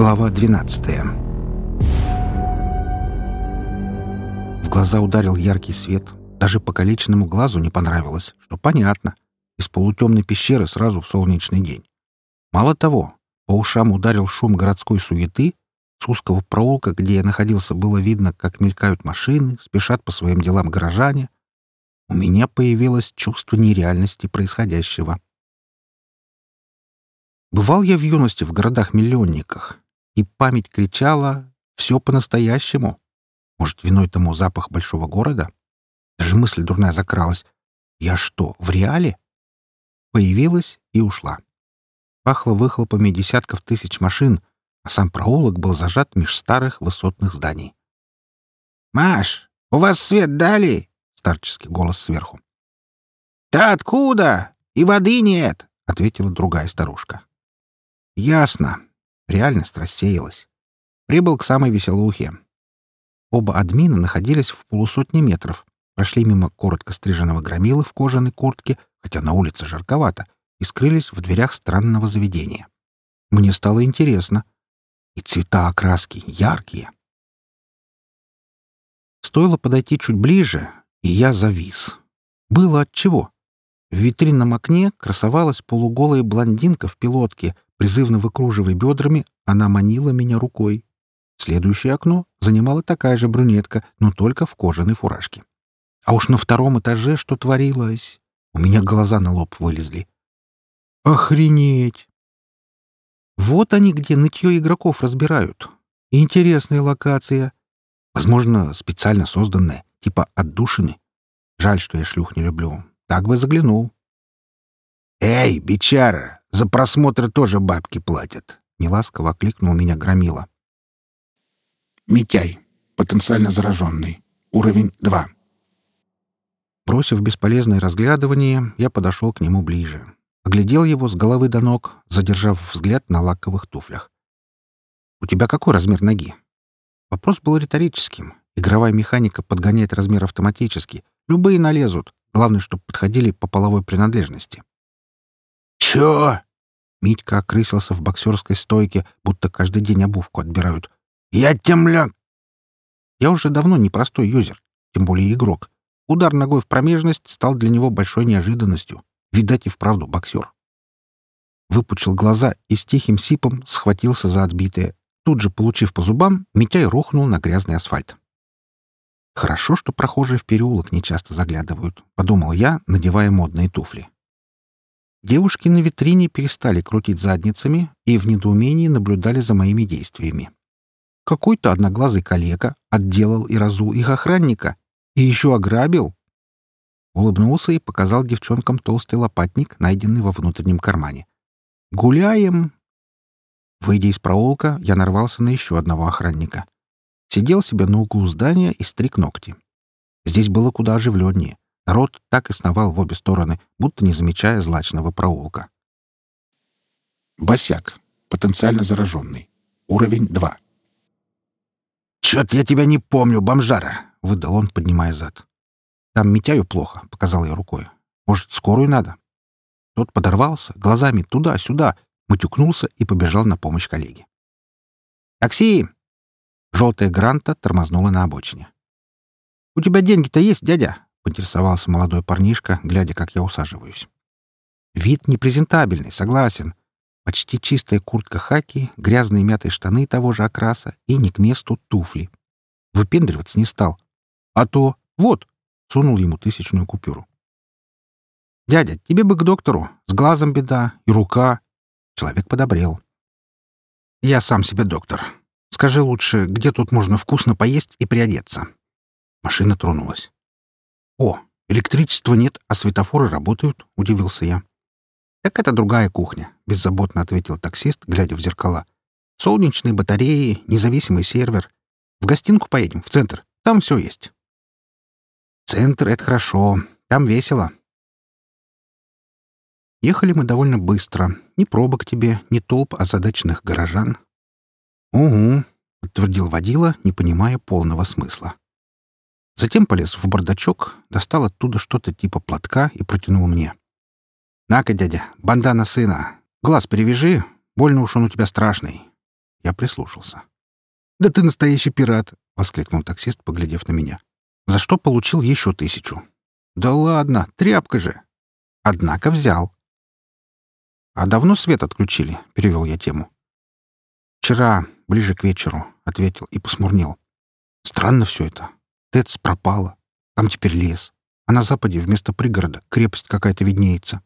Глава 12 В глаза ударил яркий свет. Даже покалеченному глазу не понравилось, что понятно. Из полутемной пещеры сразу в солнечный день. Мало того, по ушам ударил шум городской суеты. С узкого проулка, где я находился, было видно, как мелькают машины, спешат по своим делам горожане. У меня появилось чувство нереальности происходящего. Бывал я в юности в городах-миллионниках, и память кричала «все по-настоящему». Может, виной тому запах большого города? Даже мысль дурная закралась. Я что, в реале? Появилась и ушла. Пахло выхлопами десятков тысяч машин, а сам проулок был зажат меж старых высотных зданий. «Маш, у вас свет дали?» — старческий голос сверху. «Да откуда? И воды нет!» — ответила другая старушка. Ясно. Реальность рассеялась. Прибыл к самой веселухе. Оба админа находились в полусотне метров, прошли мимо коротко стриженного громилы в кожаной куртке, хотя на улице жарковато, и скрылись в дверях странного заведения. Мне стало интересно. И цвета окраски яркие. Стоило подойти чуть ближе, и я завис. Было отчего. В витринном окне красовалась полуголая блондинка в пилотке, Призывно выкруживая бедрами, она манила меня рукой. Следующее окно занимала такая же брюнетка, но только в кожаной фуражке. А уж на втором этаже что творилось? У меня глаза на лоб вылезли. Охренеть! Вот они где нытье игроков разбирают. Интересная локация. Возможно, специально созданная, типа отдушины. Жаль, что я шлюх не люблю. Так бы заглянул. «Эй, бичара, за просмотр тоже бабки платят. Неласково окликнул меня Громила. Митяй. Потенциально зараженный. Уровень 2. Бросив бесполезное разглядывание, я подошел к нему ближе. Оглядел его с головы до ног, задержав взгляд на лаковых туфлях. «У тебя какой размер ноги?» Вопрос был риторическим. Игровая механика подгоняет размер автоматически. Любые налезут. Главное, чтобы подходили по половой принадлежности. «Чё?» Митька окрысился в боксерской стойке, будто каждый день обувку отбирают. «Я темляк!» Я уже давно не простой юзер, тем более игрок. Удар ногой в промежность стал для него большой неожиданностью. Видать, и вправду боксер. Выпучил глаза и с тихим сипом схватился за отбитое. Тут же, получив по зубам, Митяй рухнул на грязный асфальт. «Хорошо, что прохожие в переулок не часто заглядывают», — подумал я, надевая модные туфли. Девушки на витрине перестали крутить задницами и в недоумении наблюдали за моими действиями. Какой-то одноглазый калека отделал и разул их охранника. И еще ограбил. Улыбнулся и показал девчонкам толстый лопатник, найденный во внутреннем кармане. «Гуляем!» Выйдя из проулка, я нарвался на еще одного охранника. Сидел себе на углу здания и стриг ногти. Здесь было куда оживленнее. Народ так и сновал в обе стороны, будто не замечая злачного проулка. Босяк. Потенциально зараженный. Уровень 2. «Чё-то я тебя не помню, бомжара!» — выдал он, поднимая зад. «Там Митяю плохо», — показал я рукой. «Может, скорую надо?» Тот подорвался, глазами туда-сюда, матюкнулся и побежал на помощь коллеге. «Такси!» Желтая гранта тормознула на обочине. «У тебя деньги-то есть, дядя?» — поинтересовался молодой парнишка, глядя, как я усаживаюсь. Вид непрезентабельный, согласен. Почти чистая куртка хаки, грязные мятые штаны того же окраса и не к месту туфли. Выпендриваться не стал. А то вот, сунул ему тысячную купюру. «Дядя, тебе бы к доктору. С глазом беда. И рука». Человек подобрел. «Я сам себе доктор. Скажи лучше, где тут можно вкусно поесть и приодеться?» Машина тронулась. «О, электричества нет, а светофоры работают», — удивился я. «Так это другая кухня», — беззаботно ответил таксист, глядя в зеркала. «Солнечные батареи, независимый сервер. В гостинку поедем, в центр. Там все есть». «Центр — это хорошо. Там весело». Ехали мы довольно быстро. Ни пробок тебе, ни толп озадаченных горожан. «Угу», — подтвердил водила, не понимая полного смысла. Затем полез в бардачок, достал оттуда что-то типа платка и протянул мне. «На-ка, дядя, бандана сына. Глаз перевяжи, больно уж он у тебя страшный. Я прислушался. «Да ты настоящий пират!» — воскликнул таксист, поглядев на меня. «За что получил еще тысячу?» «Да ладно, тряпка же!» «Однако взял». «А давно свет отключили?» — перевел я тему. «Вчера, ближе к вечеру», — ответил и посмурнел. «Странно все это. ТЭЦ пропала. Там теперь лес. А на западе вместо пригорода крепость какая-то виднеется».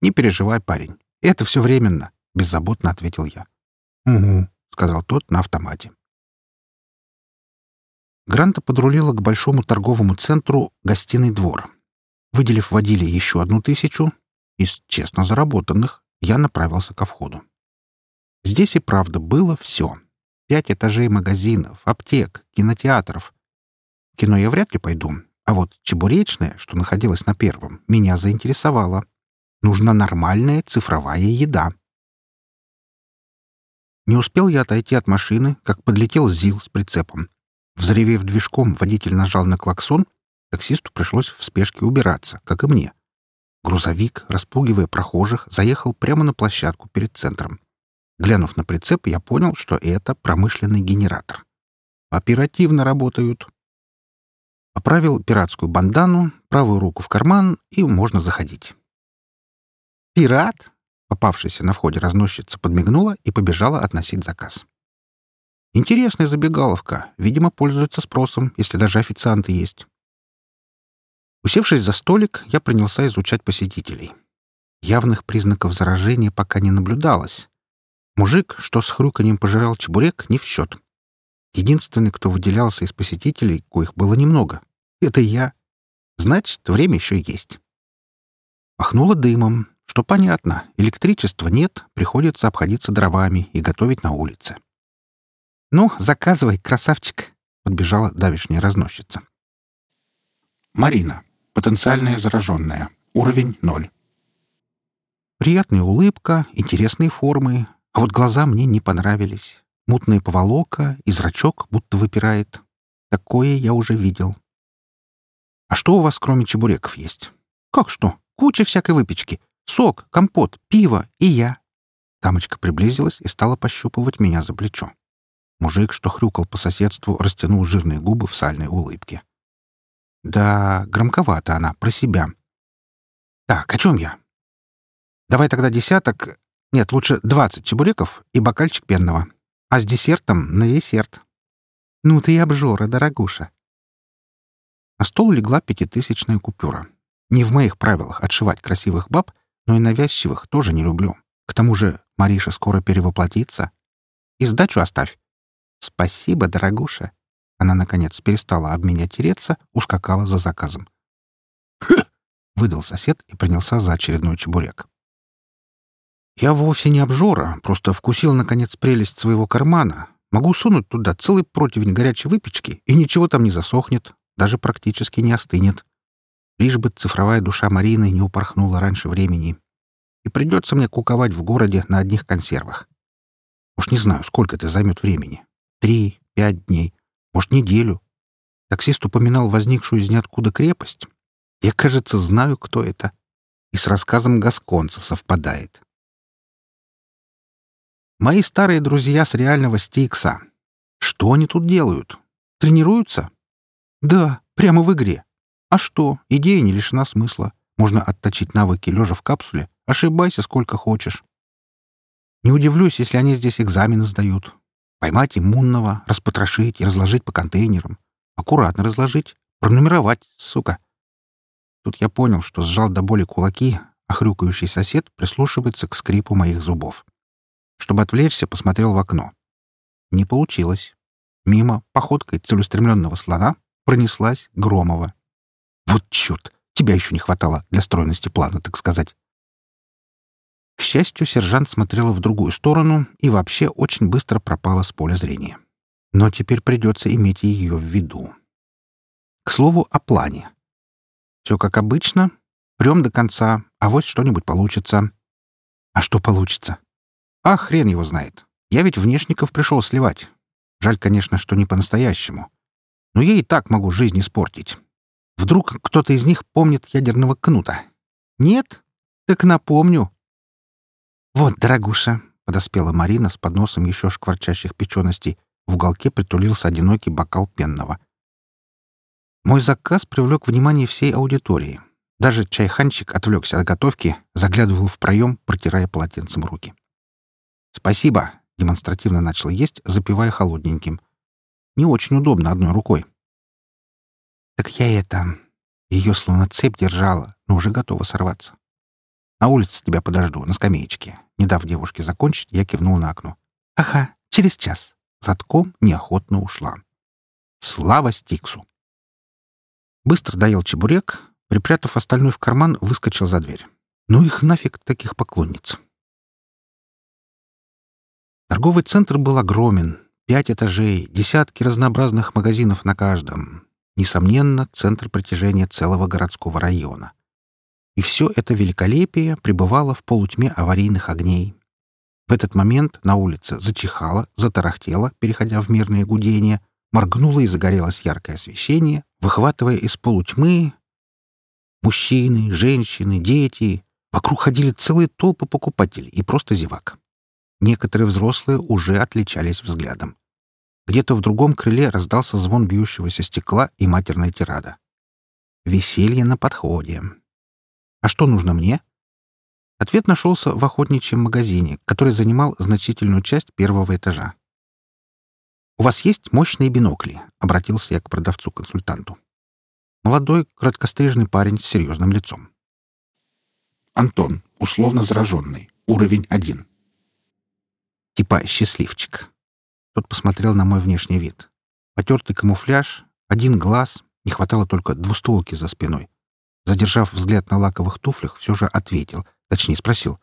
«Не переживай, парень. Это все временно», — беззаботно ответил я. «Угу», — сказал тот на автомате. Гранта подрулила к большому торговому центру «Гостиный двор». Выделив водиле еще одну тысячу, из честно заработанных, я направился ко входу. Здесь и правда было все. Пять этажей магазинов, аптек, кинотеатров. Кино я вряд ли пойду, а вот чебуречная, что находилась на первом, меня заинтересовала. Нужна нормальная цифровая еда. Не успел я отойти от машины, как подлетел ЗИЛ с прицепом. Взревев движком, водитель нажал на клаксон, таксисту пришлось в спешке убираться, как и мне. Грузовик, распугивая прохожих, заехал прямо на площадку перед центром. Глянув на прицеп, я понял, что это промышленный генератор. Оперативно работают. Поправил пиратскую бандану, правую руку в карман, и можно заходить. «Пират?» — попавшаяся на входе разносчица подмигнула и побежала относить заказ. «Интересная забегаловка. Видимо, пользуется спросом, если даже официанты есть». Усевшись за столик, я принялся изучать посетителей. Явных признаков заражения пока не наблюдалось, Мужик, что с хрюканьем пожирал чебурек, не в счет. Единственный, кто выделялся из посетителей, коих было немного, — это я. Значит, время еще есть. Пахнуло дымом, что понятно, электричества нет, приходится обходиться дровами и готовить на улице. «Ну, заказывай, красавчик!» — подбежала давишняя разносчица. Марина. Потенциальная зараженная. Уровень ноль. Приятная улыбка, интересные формы, а вот глаза мне не понравились. Мутная поволока и зрачок будто выпирает. Такое я уже видел. А что у вас кроме чебуреков есть? Как что? Куча всякой выпечки. Сок, компот, пиво и я. Дамочка приблизилась и стала пощупывать меня за плечо. Мужик, что хрюкал по соседству, растянул жирные губы в сальной улыбке. Да, громковато она, про себя. Так, о чем я? Давай тогда десяток, нет, лучше двадцать чебуреков и бокальчик пенного. А с десертом на десерт. Ну ты и обжора, дорогуша. На стол легла пятитысячная купюра. Не в моих правилах отшивать красивых баб, но и навязчивых тоже не люблю. К тому же Мариша скоро перевоплотится. И сдачу оставь. Спасибо, дорогуша. Она, наконец, перестала об меня тереться, ускакала за заказом. «Хм!» — выдал сосед и принялся за очередной чебурек. Я вовсе не обжора, просто вкусил, наконец, прелесть своего кармана. Могу сунуть туда целый противень горячей выпечки, и ничего там не засохнет, даже практически не остынет. Лишь бы цифровая душа Марины не упорхнула раньше времени. И придется мне куковать в городе на одних консервах. Уж не знаю, сколько это займет времени. Три, пять дней, может, неделю. Таксист упоминал возникшую из ниоткуда крепость. Я, кажется, знаю, кто это. И с рассказом Гасконца совпадает. Мои старые друзья с реального Стикса. Что они тут делают? Тренируются? Да, прямо в игре. А что, идея не лишена смысла. Можно отточить навыки лежа в капсуле. Ошибайся сколько хочешь. Не удивлюсь, если они здесь экзамены сдают. Поймать иммунного, распотрошить и разложить по контейнерам. Аккуратно разложить. Пронумеровать, сука. Тут я понял, что сжал до боли кулаки, а хрюкающий сосед прислушивается к скрипу моих зубов. Чтобы отвлечься, посмотрел в окно. Не получилось. Мимо, походкой целеустремленного слона, пронеслась Громова. Вот черт! Тебя еще не хватало для стройности плана, так сказать. К счастью, сержант смотрела в другую сторону и вообще очень быстро пропала с поля зрения. Но теперь придется иметь ее в виду. К слову, о плане. Все как обычно. Прем до конца, а вот что-нибудь получится. А что получится? А хрен его знает. Я ведь внешников пришел сливать. Жаль, конечно, что не по-настоящему. Но я и так могу жизнь испортить. Вдруг кто-то из них помнит ядерного кнута? Нет? Так напомню. Вот, дорогуша, подоспела Марина с подносом еще шкварчащих печеностей. В уголке притулился одинокий бокал пенного. Мой заказ привлек внимание всей аудитории. Даже чайханчик отвлекся от готовки, заглядывал в проем, протирая полотенцем руки. «Спасибо», — демонстративно начал есть, запивая холодненьким. «Не очень удобно одной рукой». «Так я это...» Ее словно цепь держала, но уже готова сорваться. «На улице тебя подожду, на скамеечке». Не дав девушке закончить, я кивнул на окно. «Ага, через час». Затком неохотно ушла. Слава Стиксу! Быстро доел чебурек, припрятав остальной в карман, выскочил за дверь. Ну их нафиг, таких поклонниц. Торговый центр был огромен. Пять этажей, десятки разнообразных магазинов на каждом. Несомненно, центр притяжения целого городского района. И все это великолепие пребывало в полутьме аварийных огней. В этот момент на улице зачихало, затарахтело, переходя в мирное гудение, моргнуло и загорелось яркое освещение, выхватывая из полутьмы мужчины, женщины, дети. Вокруг ходили целые толпы покупателей и просто зевак. Некоторые взрослые уже отличались взглядом. Где-то в другом крыле раздался звон бьющегося стекла и матерная тирада. Веселье на подходе. А что нужно мне? Ответ нашелся в охотничьем магазине, который занимал значительную часть первого этажа. «У вас есть мощные бинокли?» — обратился я к продавцу-консультанту. Молодой, краткострижный парень с серьезным лицом. Антон, условно зараженный, уровень один. Типа счастливчик. Тот посмотрел на мой внешний вид. Потертый камуфляж, один глаз, не хватало только двустолки за спиной. Задержав взгляд на лаковых туфлях, все же ответил, точнее спросил.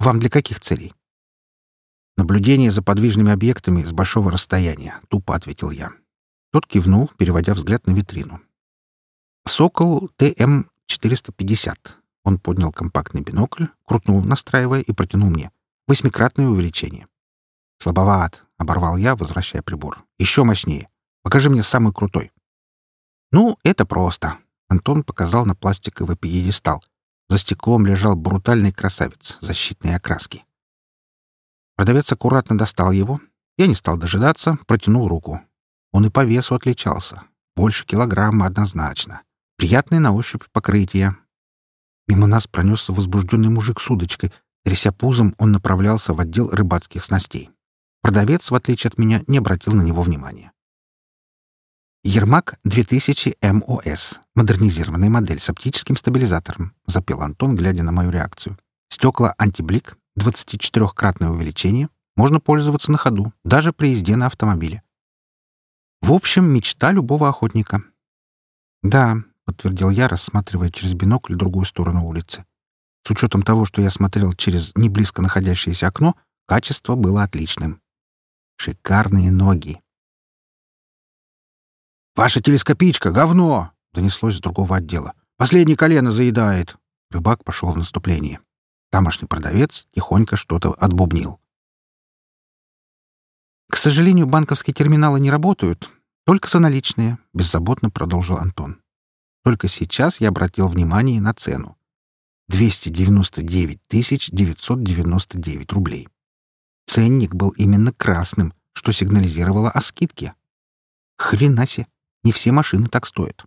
«Вам для каких целей?» «Наблюдение за подвижными объектами с большого расстояния», — тупо ответил я. Тот кивнул, переводя взгляд на витрину. «Сокол ТМ-450». Он поднял компактный бинокль, крутнул, настраивая, и протянул мне. «Восьмикратное увеличение». «Слабоват», — оборвал я, возвращая прибор. «Еще мощнее. Покажи мне самый крутой». «Ну, это просто». Антон показал на пластиковый пьедестал. За стеклом лежал брутальный красавец защитной окраски. Продавец аккуратно достал его. Я не стал дожидаться, протянул руку. Он и по весу отличался. Больше килограмма однозначно. Приятное на ощупь покрытие. Мимо нас пронесся возбужденный мужик с удочкой. Тряся пузом, он направлялся в отдел рыбацких снастей. Продавец, в отличие от меня, не обратил на него внимания. «Ермак 2000 МОС. Модернизированная модель с оптическим стабилизатором», — запел Антон, глядя на мою реакцию. «Стекла антиблик, 24-кратное увеличение, можно пользоваться на ходу, даже при езде на автомобиле. В общем, мечта любого охотника. «Да», — подтвердил я, рассматривая через бинокль другую сторону улицы. С учетом того, что я смотрел через неблизко находящееся окно, качество было отличным. Шикарные ноги. «Ваша телескопичка — говно!» — донеслось с другого отдела. «Последнее колено заедает!» Рыбак пошел в наступление. Тамошний продавец тихонько что-то отбубнил. «К сожалению, банковские терминалы не работают. Только за наличные», — беззаботно продолжил Антон. Только сейчас я обратил внимание на цену. 299 999 рублей. Ценник был именно красным, что сигнализировало о скидке. Хрена себе, не все машины так стоят.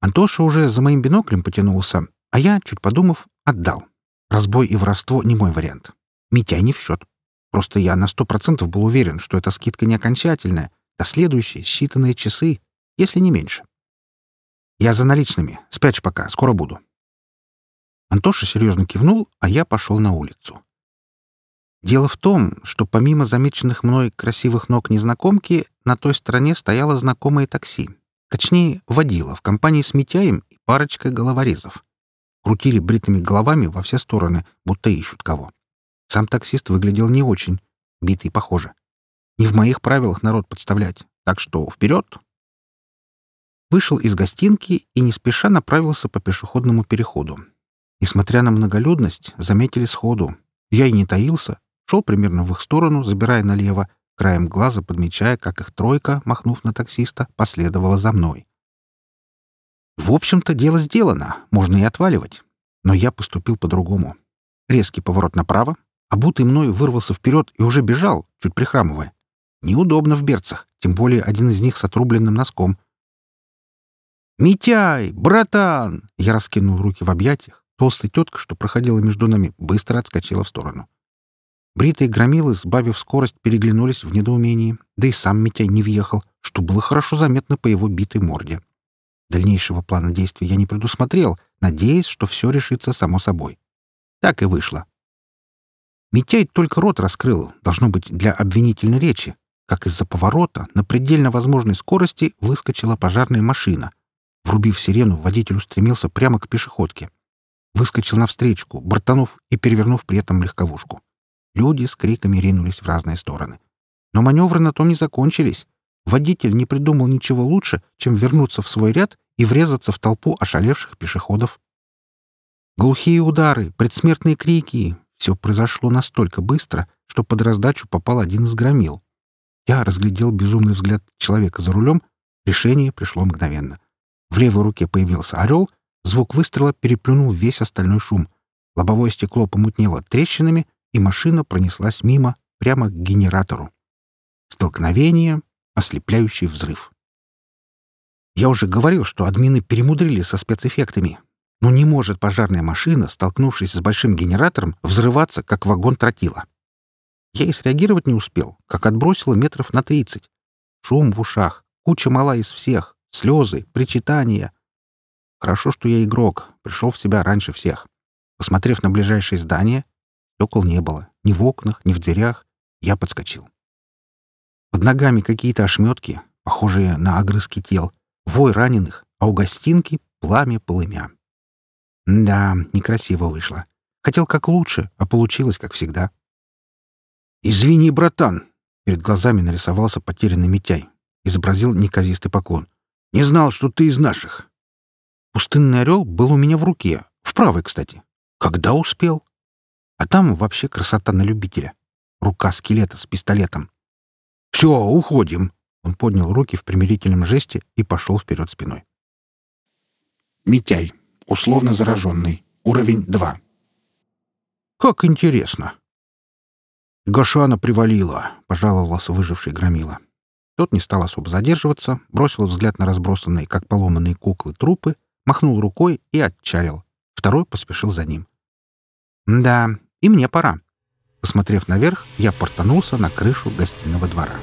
Антоша уже за моим биноклем потянулся, а я, чуть подумав, отдал. Разбой и воровство — не мой вариант. Митяй не в счет. Просто я на сто процентов был уверен, что эта скидка не окончательная, а следующие считанные часы, если не меньше. Я за наличными. Спрячь пока, скоро буду. Антоша серьезно кивнул, а я пошел на улицу. Дело в том, что помимо замеченных мной красивых ног незнакомки, на той стороне стояло знакомое такси. Точнее, водила в компании с Митяем и парочкой головорезов крутили бритыми головами во все стороны, будто ищут кого. Сам таксист выглядел не очень, битый похоже. Не в моих правилах народ подставлять, так что вперед! Вышел из гостинки и не спеша направился по пешеходному переходу. Несмотря на многолюдность, заметили сходу. Я и не таился, шел примерно в их сторону, забирая налево, краем глаза подмечая, как их тройка, махнув на таксиста, последовала за мной. В общем-то, дело сделано, можно и отваливать. Но я поступил по-другому. Резкий поворот направо, Обутый мной вырвался вперед и уже бежал, чуть прихрамывая. Неудобно в берцах, тем более один из них с отрубленным носком. «Митяй! Братан!» Я раскинул руки в объятиях. Толстая тетка, что проходила между нами, быстро отскочила в сторону. Бритые громилы, сбавив скорость, переглянулись в недоумении, да и сам Митяй не въехал, что было хорошо заметно по его битой морде. Дальнейшего плана действий я не предусмотрел, надеясь, что все решится само собой. Так и вышло. Митяй только рот раскрыл, должно быть, для обвинительной речи, как из-за поворота на предельно возможной скорости выскочила пожарная машина. Врубив сирену, водитель устремился прямо к пешеходке. Выскочил навстречу, бортанув и перевернув при этом легковушку. Люди с криками ринулись в разные стороны. Но маневры на том не закончились. Водитель не придумал ничего лучше, чем вернуться в свой ряд и врезаться в толпу ошалевших пешеходов. Глухие удары, предсмертные крики — все произошло настолько быстро, что под раздачу попал один из громил. Я разглядел безумный взгляд человека за рулем. Решение пришло мгновенно. В левой руке появился орел, звук выстрела переплюнул весь остальной шум. Лобовое стекло помутнело трещинами, и машина пронеслась мимо, прямо к генератору. Столкновение, ослепляющий взрыв. Я уже говорил, что админы перемудрили со спецэффектами. Но не может пожарная машина, столкнувшись с большим генератором, взрываться, как вагон тротила. Я и среагировать не успел, как отбросило метров на тридцать. Шум в ушах, куча мала из всех, слезы, причитания. Хорошо, что я игрок, пришел в себя раньше всех. Посмотрев на ближайшее здание, стекол не было, ни в окнах, ни в дверях. Я подскочил. Под ногами какие-то ошметки, похожие на огрызки тел, вой раненых, а у гостинки — пламя полымя. Да, некрасиво вышло. Хотел как лучше, а получилось как всегда. «Извини, братан!» Перед глазами нарисовался потерянный Митяй. Изобразил неказистый поклон. «Не знал, что ты из наших!» Пустынный орел был у меня в руке. В правой, кстати. Когда успел? А там вообще красота на любителя. Рука скелета с пистолетом. «Все, уходим!» Он поднял руки в примирительном жесте и пошел вперед спиной. Митяй. Условно зараженный. Уровень 2. «Как интересно!» «Гашана привалила», — пожаловался выживший громила. Тот не стал особо задерживаться, бросил взгляд на разбросанные, как поломанные куклы, трупы, махнул рукой и отчалил. Второй поспешил за ним. «Да, и мне пора». Посмотрев наверх, я портанулся на крышу гостиного двора.